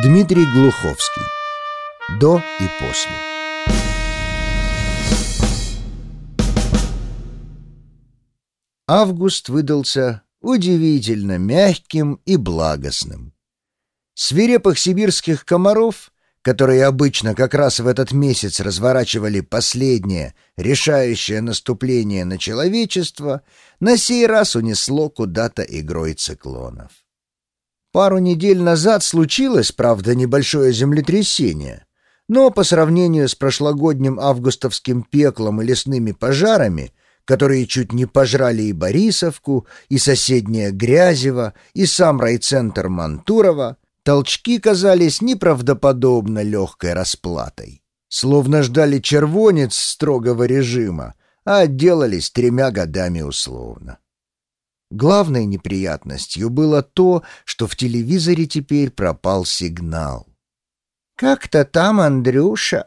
Дмитрий Глуховский. До и после. Август выдался удивительно мягким и благостным. Свирепых сибирских комаров, которые обычно как раз в этот месяц разворачивали последнее, решающее наступление на человечество, на сей раз унесло куда-то игрой циклонов. Пару недель назад случилось, правда, небольшое землетрясение, но по сравнению с прошлогодним августовским пеклом и лесными пожарами, которые чуть не пожрали и Борисовку, и соседнее Грязево, и сам райцентр Мантурова, толчки казались неправдоподобно легкой расплатой. Словно ждали червонец строгого режима, а отделались тремя годами условно. Главной неприятностью было то, что в телевизоре теперь пропал сигнал. «Как-то там Андрюша...»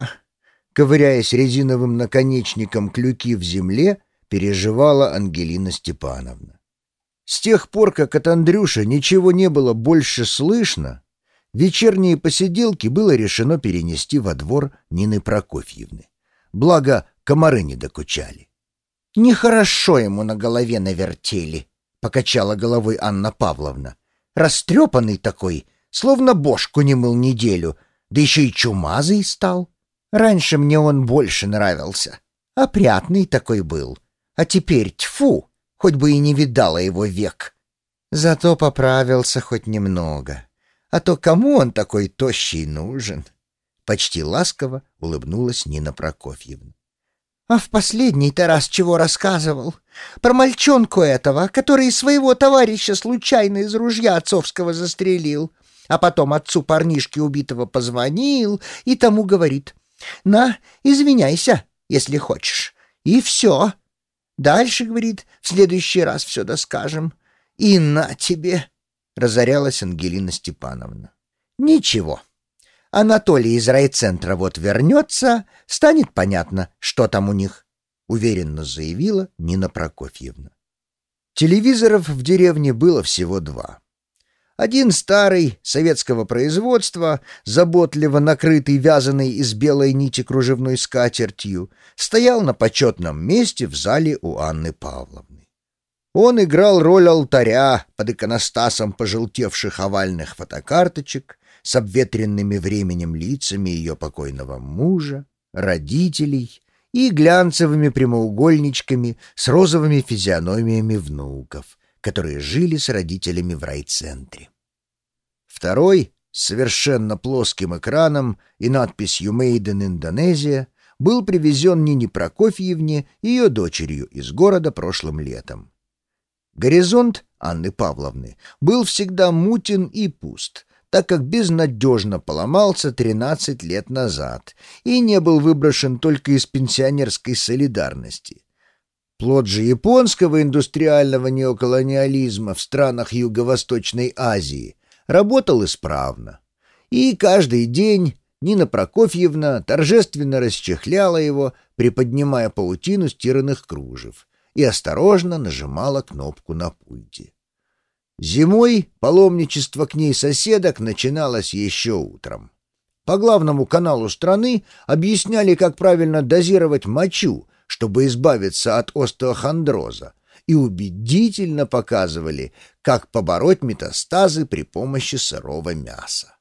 Ковыряясь резиновым наконечником клюки в земле, переживала Ангелина Степановна. С тех пор, как от Андрюша ничего не было больше слышно, вечерние посиделки было решено перенести во двор Нины Прокофьевны. Благо, комары не докучали. «Нехорошо ему на голове навертели», покачала головой Анна Павловна. Растрепанный такой, словно бошку не мыл неделю, да еще и чумазый стал. Раньше мне он больше нравился. Опрятный такой был. А теперь тьфу, хоть бы и не видала его век. Зато поправился хоть немного. А то кому он такой тощий нужен? Почти ласково улыбнулась Нина Прокофьевна. А в последний-то раз чего рассказывал? Про мальчонку этого, который своего товарища случайно из ружья отцовского застрелил. А потом отцу парнишки убитого позвонил и тому говорит. «На, извиняйся, если хочешь». И все. Дальше, говорит, в следующий раз все доскажем. И на тебе, — разорялась Ангелина Степановна. Ничего. Анатолий из райцентра вот вернется, станет понятно, что там у них, — уверенно заявила Нина Прокофьевна. Телевизоров в деревне было всего два. Один старый, советского производства, заботливо накрытый вязаной из белой нити кружевной скатертью, стоял на почетном месте в зале у Анны Павловны. Он играл роль алтаря под иконостасом пожелтевших овальных фотокарточек с обветренными временем лицами ее покойного мужа, родителей и глянцевыми прямоугольничками с розовыми физиономиями внуков, которые жили с родителями в райцентре. Второй, с совершенно плоским экраном и надписью «Made in Indonesia», был привезен Нине Прокофьевне и ее дочерью из города прошлым летом. Горизонт Анны Павловны был всегда мутен и пуст, так как безнадежно поломался 13 лет назад и не был выброшен только из пенсионерской солидарности. Плод же японского индустриального неоколониализма в странах Юго-Восточной Азии работал исправно. И каждый день Нина Прокофьевна торжественно расчехляла его, приподнимая паутину стиранных кружев, и осторожно нажимала кнопку на пульте. Зимой паломничество к ней соседок начиналось еще утром. По главному каналу страны объясняли, как правильно дозировать мочу, чтобы избавиться от остеохондроза, и убедительно показывали, как побороть метастазы при помощи сырого мяса.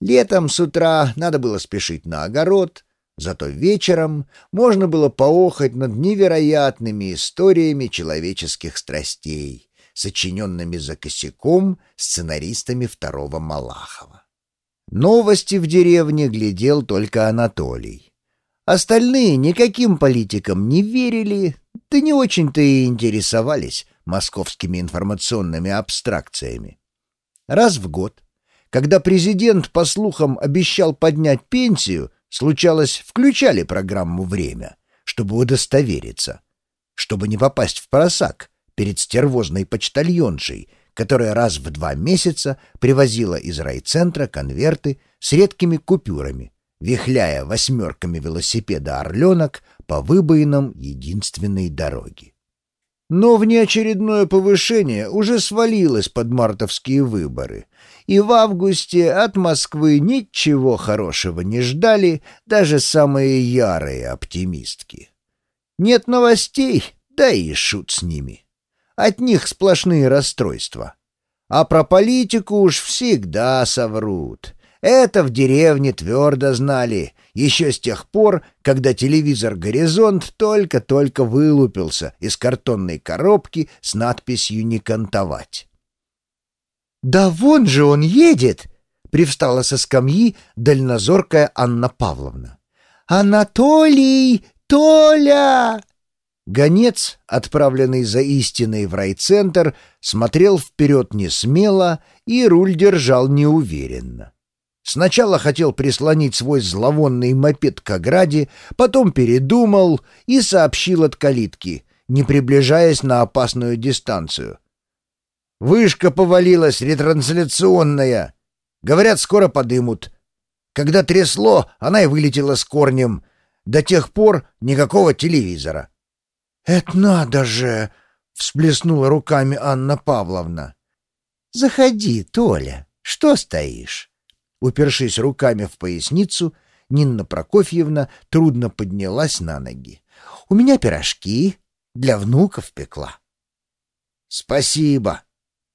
Летом с утра надо было спешить на огород, зато вечером можно было поохать над невероятными историями человеческих страстей сочиненными за косяком сценаристами второго Малахова. Новости в деревне глядел только Анатолий. Остальные никаким политикам не верили, да не очень-то и интересовались московскими информационными абстракциями. Раз в год, когда президент, по слухам, обещал поднять пенсию, случалось, включали программу «Время», чтобы удостовериться, чтобы не попасть в просак — перед стервозной почтальоншей, которая раз в два месяца привозила из райцентра конверты с редкими купюрами, вихляя восьмерками велосипеда «Орленок» по выбоинам единственной дороги. Но внеочередное повышение уже свалилось под мартовские выборы, и в августе от Москвы ничего хорошего не ждали даже самые ярые оптимистки. Нет новостей, да и шут с ними. От них сплошные расстройства. А про политику уж всегда соврут. Это в деревне твердо знали, еще с тех пор, когда телевизор «Горизонт» только-только вылупился из картонной коробки с надписью «Не кантовать». «Да вон же он едет!» — привстала со скамьи дальнозоркая Анна Павловна. «Анатолий! Толя!» Гонец, отправленный за истиной в райцентр, смотрел вперед не смело и руль держал неуверенно. Сначала хотел прислонить свой зловонный мопед к ограде, потом передумал и сообщил от калитки, не приближаясь на опасную дистанцию. «Вышка повалилась, ретрансляционная. Говорят, скоро подымут. Когда трясло, она и вылетела с корнем. До тех пор никакого телевизора». «Это надо же!» — всплеснула руками Анна Павловна. «Заходи, Толя. Что стоишь?» Упершись руками в поясницу, Нина Прокофьевна трудно поднялась на ноги. «У меня пирожки для внуков пекла». «Спасибо!»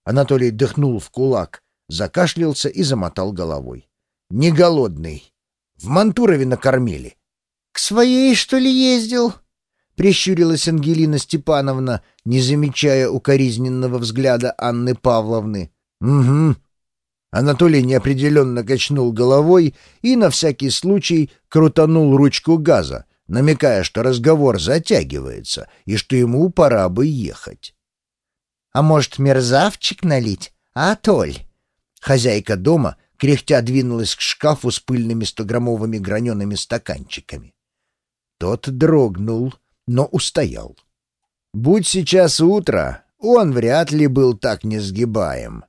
Анатолий дыхнул в кулак, закашлялся и замотал головой. «Не голодный. В Мантурове накормили». «К своей, что ли, ездил?» — прищурилась Ангелина Степановна, не замечая укоризненного взгляда Анны Павловны. «Угу», Анатолий неопределенно качнул головой и на всякий случай крутанул ручку газа, намекая, что разговор затягивается и что ему пора бы ехать. «А может, мерзавчик налить, а, Толь?» Хозяйка дома кряхтя двинулась к шкафу с пыльными стограммовыми гранеными стаканчиками. Тот дрогнул, но устоял. Будь сейчас утро, он вряд ли был так несгибаем.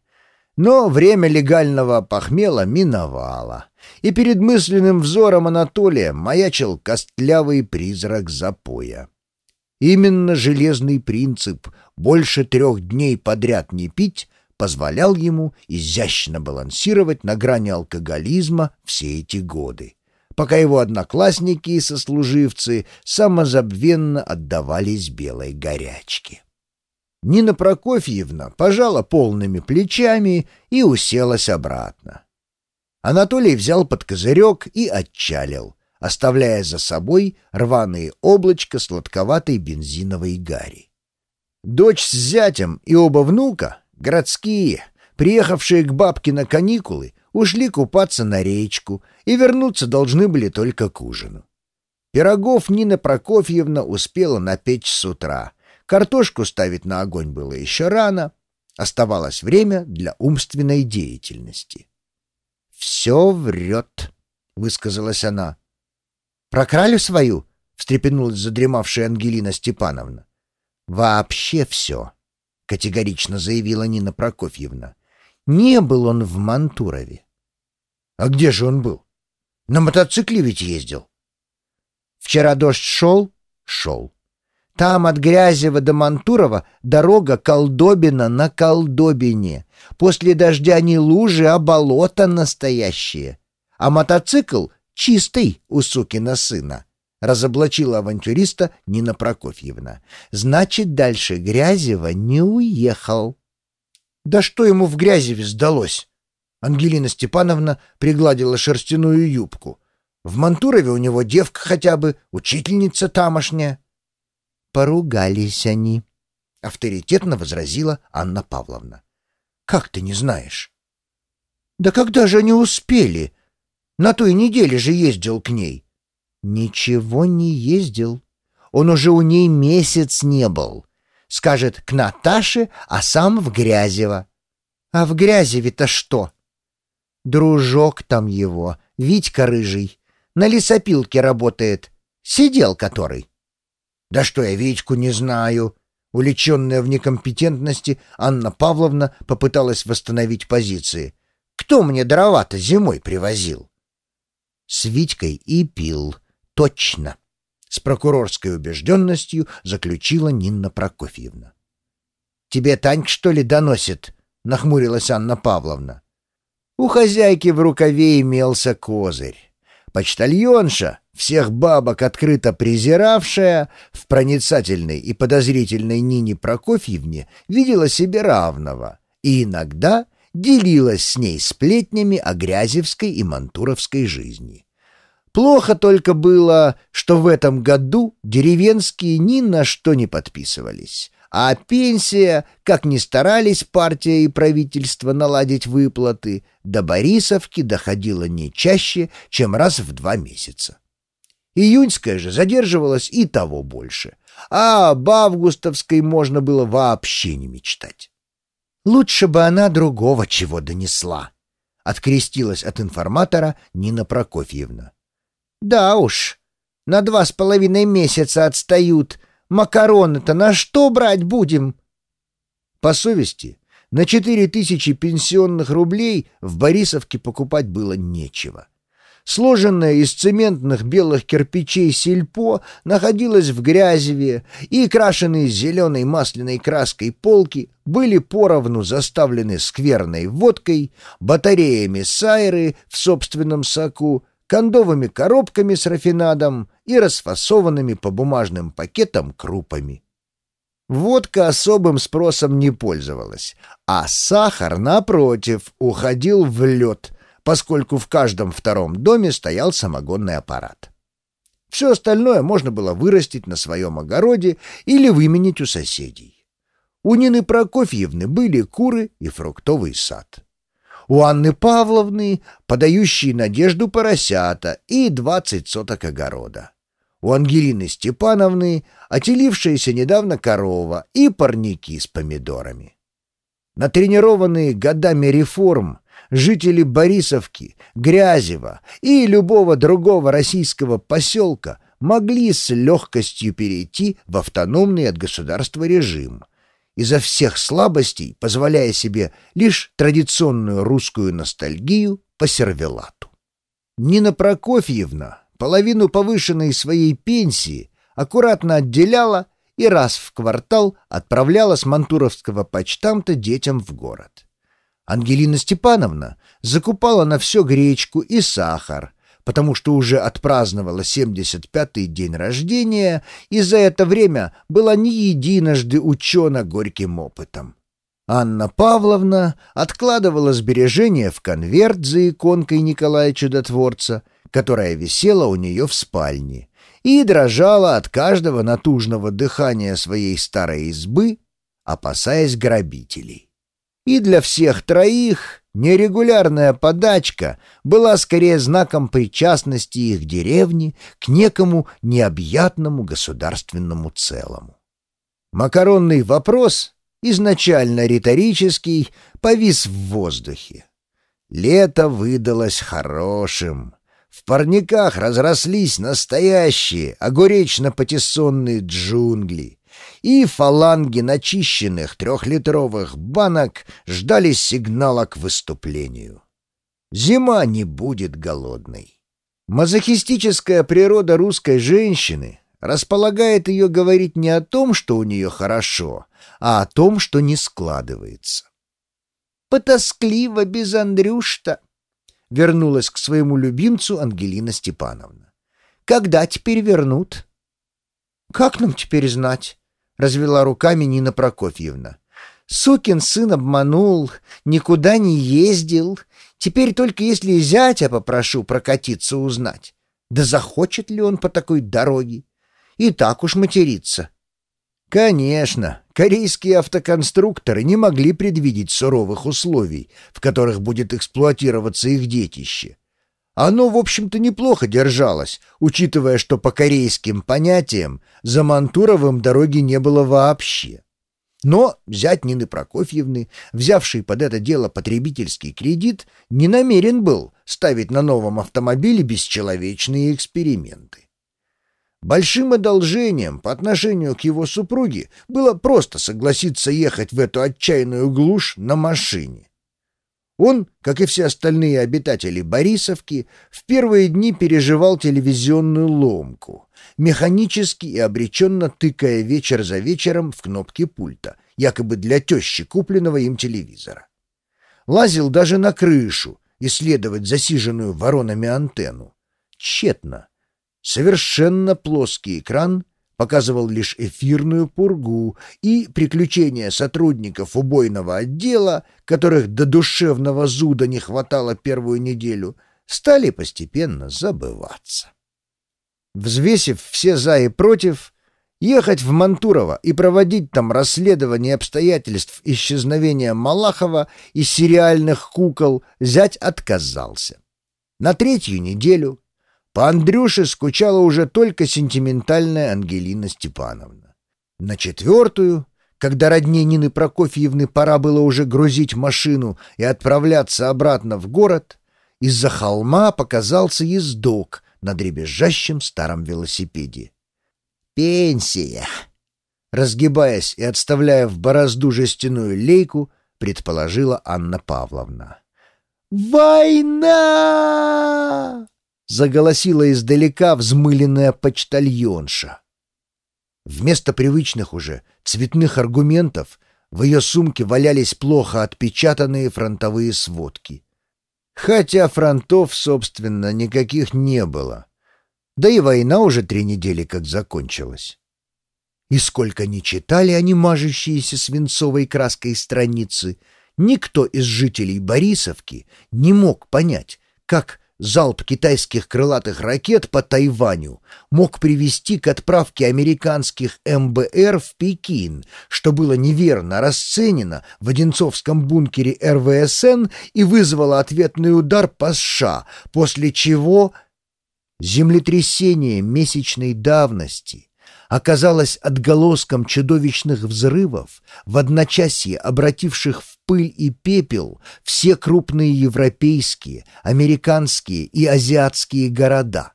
Но время легального похмела миновало, и перед мысленным взором Анатолия маячил костлявый призрак запоя. Именно железный принцип «больше трех дней подряд не пить» позволял ему изящно балансировать на грани алкоголизма все эти годы, пока его одноклассники и сослуживцы самозабвенно отдавались белой горячке. Нина Прокофьевна пожала полными плечами и уселась обратно. Анатолий взял под козырек и отчалил, оставляя за собой рваные облачко сладковатой бензиновой гари. Дочь с зятем и оба внука, городские, приехавшие к бабке на каникулы, ушли купаться на речку и вернуться должны были только к ужину. Пирогов Нина Прокофьевна успела напечь с утра — Картошку ставить на огонь было еще рано. Оставалось время для умственной деятельности. «Все врет», — высказалась она. «Про кралю свою?» — встрепенулась задремавшая Ангелина Степановна. «Вообще все», — категорично заявила Нина Прокофьевна. «Не был он в Мантурове». «А где же он был? На мотоцикле ведь ездил». «Вчера дождь шел?» «Шел. Там от Грязева до Мантурова дорога колдобина на колдобине. После дождя не лужи, а болото настоящее. А мотоцикл чистый у сукина сына. Разоблачила авантюриста Нина Прокофьевна. Значит, дальше Грязева не уехал. Да что ему в Грязеве сдалось? Ангелина Степановна пригладила шерстяную юбку. В Мантурове у него девка хотя бы, учительница тамошняя. Поругались они, — авторитетно возразила Анна Павловна. — Как ты не знаешь? — Да когда же они успели? На той неделе же ездил к ней. — Ничего не ездил. Он уже у ней месяц не был. Скажет, к Наташе, а сам в Грязево. А в Грязеве-то что? Дружок там его, Витька Рыжий, на лесопилке работает, сидел который. Да что я Витьку не знаю. Уличенная в некомпетентности, Анна Павловна попыталась восстановить позиции. Кто мне дрова-то зимой привозил? С Витькой и пил. Точно. С прокурорской убежденностью заключила Нина Прокофьевна. Тебе Таньк, что ли, доносит?» — нахмурилась Анна Павловна. У хозяйки в рукаве имелся козырь. Почтальонша, всех бабок открыто презиравшая, в проницательной и подозрительной Нине Прокофьевне видела себе равного и иногда делилась с ней сплетнями о Грязевской и Мантуровской жизни. Плохо только было, что в этом году деревенские ни на что не подписывались, а пенсия, как ни старались партия и правительство наладить выплаты, до Борисовки доходила не чаще, чем раз в два месяца. Июньская же задерживалась и того больше, а об августовской можно было вообще не мечтать. Лучше бы она другого чего донесла, — открестилась от информатора Нина Прокофьевна. Да уж, на два с половиной месяца отстают. Макароны-то на что брать будем? По совести, на четыре тысячи пенсионных рублей в Борисовке покупать было нечего. Сложенное из цементных белых кирпичей сельпо находилось в Грязеве, и крашеные зеленой масляной краской полки были поровну заставлены скверной водкой, батареями сайры в собственном соку, кондовыми коробками с рафинадом и расфасованными по бумажным пакетам крупами. Водка особым спросом не пользовалась, а сахар, напротив, уходил в лед, поскольку в каждом втором доме стоял самогонный аппарат. Все остальное можно было вырастить на своем огороде или выменить у соседей. У Нины Прокофьевны были куры и фруктовый сад у Анны Павловны подающие надежду поросята и двадцать соток огорода. У Ангелины Степановны отелившаяся недавно корова и парники с помидорами. Натренированные годами реформ жители Борисовки, Грязева и любого другого российского поселка могли с легкостью перейти в автономный от государства режим — изо всех слабостей, позволяя себе лишь традиционную русскую ностальгию по сервелату. Нина Прокофьевна половину повышенной своей пенсии аккуратно отделяла и раз в квартал отправляла с мантуровского почтамта детям в город. Ангелина Степановна закупала на все гречку и сахар, потому что уже отпраздновала 75-й день рождения и за это время была не единожды учена горьким опытом. Анна Павловна откладывала сбережения в конверт за иконкой Николая Чудотворца, которая висела у нее в спальне, и дрожала от каждого натужного дыхания своей старой избы, опасаясь грабителей. И для всех троих Нерегулярная подачка была скорее знаком причастности их деревни к некому необъятному государственному целому. Макаронный вопрос, изначально риторический, повис в воздухе. Лето выдалось хорошим. В парниках разрослись настоящие огуречно-патиссонные джунгли и фаланги начищенных трехлитровых банок ждали сигнала к выступлению. Зима не будет голодной. Мазохистическая природа русской женщины располагает ее говорить не о том, что у нее хорошо, а о том, что не складывается. «Потоскливо без Андрюшта», — вернулась к своему любимцу Ангелина Степановна. «Когда теперь вернут?» «Как нам теперь знать?» — развела руками Нина Прокофьевна. «Сукин сын обманул, никуда не ездил. Теперь только если зятя попрошу прокатиться узнать. Да захочет ли он по такой дороге? И так уж материться». Конечно, корейские автоконструкторы не могли предвидеть суровых условий, в которых будет эксплуатироваться их детище. Оно, в общем-то, неплохо держалось, учитывая, что по корейским понятиям за Мантуровым дороги не было вообще. Но зять Нины Прокофьевны, взявший под это дело потребительский кредит, не намерен был ставить на новом автомобиле бесчеловечные эксперименты. Большим одолжением по отношению к его супруге было просто согласиться ехать в эту отчаянную глушь на машине. Он, как и все остальные обитатели Борисовки, в первые дни переживал телевизионную ломку, механически и обреченно тыкая вечер за вечером в кнопки пульта якобы для тещи купленного им телевизора. Лазил даже на крышу, исследовать засиженную воронами антенну. Тщетно. Совершенно плоский экран показывал лишь эфирную пургу и приключения сотрудников убойного отдела, которых до душевного зуда не хватало первую неделю, стали постепенно забываться. Взвесив все «за» и «против», ехать в Мантурово и проводить там расследование обстоятельств исчезновения Малахова и сериальных кукол зять отказался. На третью неделю по Андрюше скучала уже только сентиментальная Ангелина Степановна. На четвертую, когда родне Нины Прокофьевны пора было уже грузить машину и отправляться обратно в город, из-за холма показался ездок на дребезжащем старом велосипеде. «Пенсия!» Разгибаясь и отставляя в борозду жестяную лейку, предположила Анна Павловна. «Война!» — заголосила издалека взмыленная почтальонша. Вместо привычных уже цветных аргументов в ее сумке валялись плохо отпечатанные фронтовые сводки. Хотя фронтов, собственно, никаких не было. Да и война уже три недели как закончилась. И сколько ни читали они мажущиеся свинцовой краской страницы, никто из жителей Борисовки не мог понять, как залп китайских крылатых ракет по Тайваню мог привести к отправке американских МБР в Пекин, что было неверно расценено в Одинцовском бункере РВСН и вызвало ответный удар по США, после чего землетрясение месячной давности оказалось отголоском чудовищных взрывов, в одночасье обративших в пыль и пепел все крупные европейские, американские и азиатские города.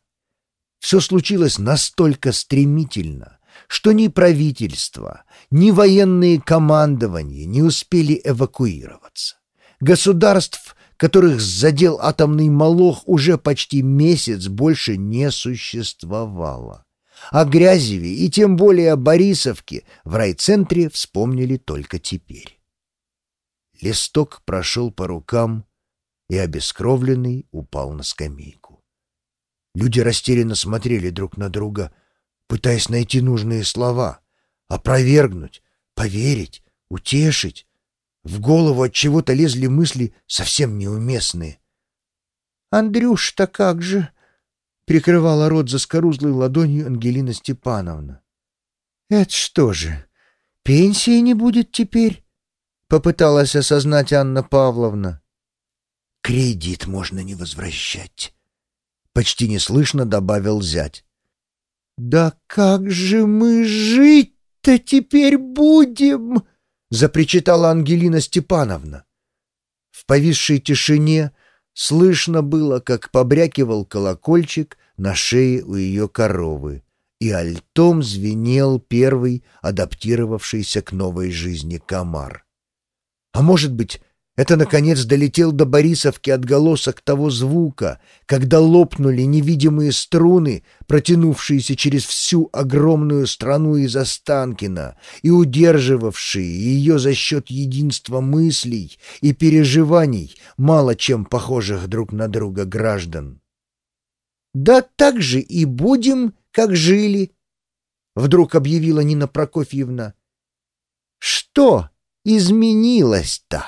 Все случилось настолько стремительно, что ни правительство, ни военные командования не успели эвакуироваться. Государств, которых задел атомный молох, уже почти месяц больше не существовало. О Грязеве и тем более о Борисовке в райцентре вспомнили только теперь. Листок прошел по рукам и, обескровленный, упал на скамейку. Люди растерянно смотрели друг на друга, пытаясь найти нужные слова, опровергнуть, поверить, утешить. В голову от чего-то лезли мысли совсем неуместные. «Андрюш-то как же?» Прикрывала рот заскорузлой ладонью Ангелина Степановна. «Это что же, пенсии не будет теперь?» — попыталась осознать Анна Павловна. «Кредит можно не возвращать», — почти неслышно добавил зять. «Да как же мы жить-то теперь будем?» — запричитала Ангелина Степановна. В повисшей тишине Слышно было, как побрякивал колокольчик на шее у ее коровы, и альтом звенел первый адаптировавшийся к новой жизни комар. А может быть, это, наконец, долетел до Борисовки отголосок того звука, когда лопнули невидимые струны, протянувшиеся через всю огромную страну из Останкина и удерживавшие ее за счет единства мыслей и переживаний, мало чем похожих друг на друга граждан. «Да так же и будем, как жили», — вдруг объявила Нина Прокофьевна. «Что изменилось-то?»